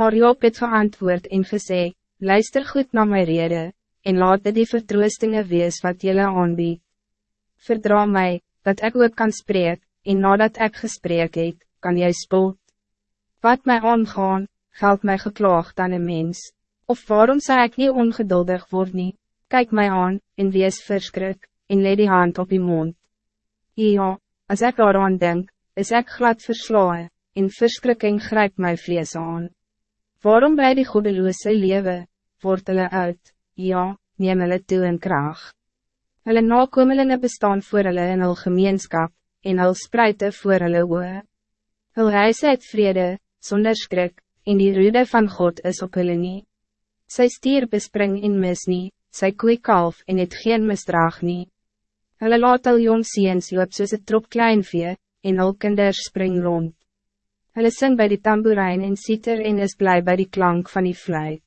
Maar Job het geantwoord en gesê, luister goed naar mijn rede, en laat dit die vertroostingen wees wat jullie aanbied. Verdra mij, dat ik ook kan spreken, en nadat ik gesprek het, kan jy spot. Wat mij aangaan, geldt mij geklaagd aan een mens. Of waarom zou ik niet ongeduldig worden? Kijk mij aan, en wees verschrik, en leed die hand op je mond. Ja, als ik daaraan denk, is ik glad verslaan, en verschrikking grijpt mij vlees aan. Waarom bij die goedeloze leven, wordt hulle uit, ja, neem hulle toe in kraag. Hulle nakomelinge bestaan voor hulle in hul gemeenskap, en hul spruite voor hulle oe. Hul huis het vrede, zonder skrik, en die rude van God is op hulle nie. Sy stier bespring en mis nie, sy koei kalf en het geen misdraag nie. Hulle laat al jong seens loop soos het trop klein vee, en al kinders spring rond. Hulle sing bij die tamboerijn en sieter en is blij bij die klank van die fluit.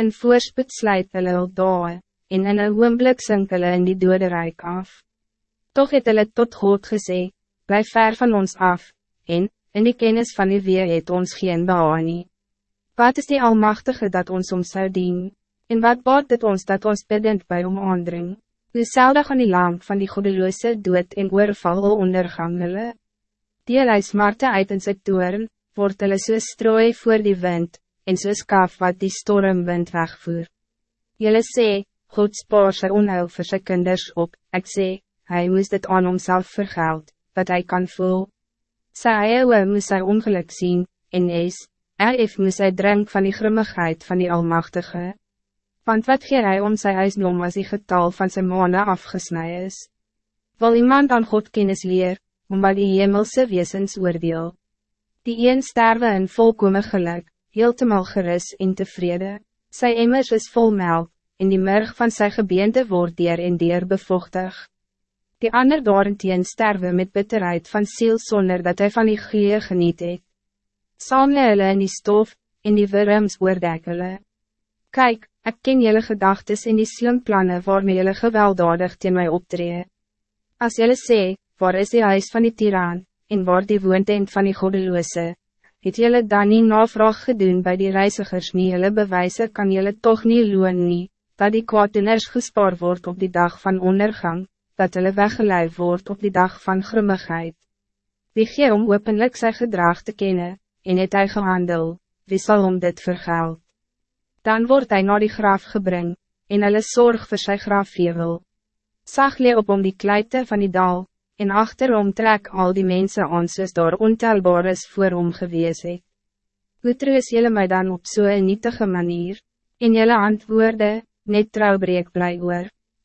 In voorspoed sluit hulle al dae, en in een oomblik sink hulle in die dode rijk af. Toch het hulle tot God gesê, blijf ver van ons af, en, in die kennis van die weer het ons geen behaan nie. Wat is die Almachtige dat ons om zou dien, en wat baat het ons dat ons biddend bij om aandring? Hoe zeldig aan die lamp van die godeloose dood en oorval wil ondergang hulle. Die hy smarte uit in sy toren, word hulle so strooi voor die wind, en so skaf wat die stormwind wegvoer. Julle sê, God spaar sy onheil vir sy kinders op, ek sê, hy moest dit aan homself vergeld, wat hij kan voel. Sy eie moes sy ongeluk zien, en is, hy moes hy drink van die grimmigheid van die Almachtige. Want wat geer hij om zijn huisnom als die getal van zijn maanden afgesneden is? Wil iemand aan God kennis leer, omdat die hemelse wezens oordeel? Die een sterwe in volkome geluk, heeltemal gerus en tevreden. Sy emmers is vol melk, en die merg van sy gebeente word dier en dier bevochtig. Die ander daarenteen sterwe met bitterheid van ziel zonder dat hij van die goeie geniet het. Samle hulle in die stof, en die wurms oordek hulle. Kijk, ik ken jullie gedachten en die slim plannen waarmee jullie gewelddadig tegen mij optreden. Als jullie sê, waar is die huis van die tiran, en waar die woontent van die godeloze, het jullie dan niet navraag gedoen bij die reizigers nie jullie bewijzen kan jullie toch niet loon nie, dat die kwaaddoeners gespaar wordt op die dag van ondergang, dat hulle weggeleid wordt op die dag van grimmigheid. Wie gee om openlijk zijn gedrag te kennen, en het hy gehandel, wie zal om dit vergeld? dan wordt hij naar die graaf gebring, en hulle zorg voor zijn graafvevel. Zag lee op om die kleite van die dal, en achterom trek al die mensen aan soos daar ontelbaar is voor hom gewees het. Hoe troos jylle my dan op zo'n so nietige manier, en jylle antwoorde, net trouwbreek bly oor.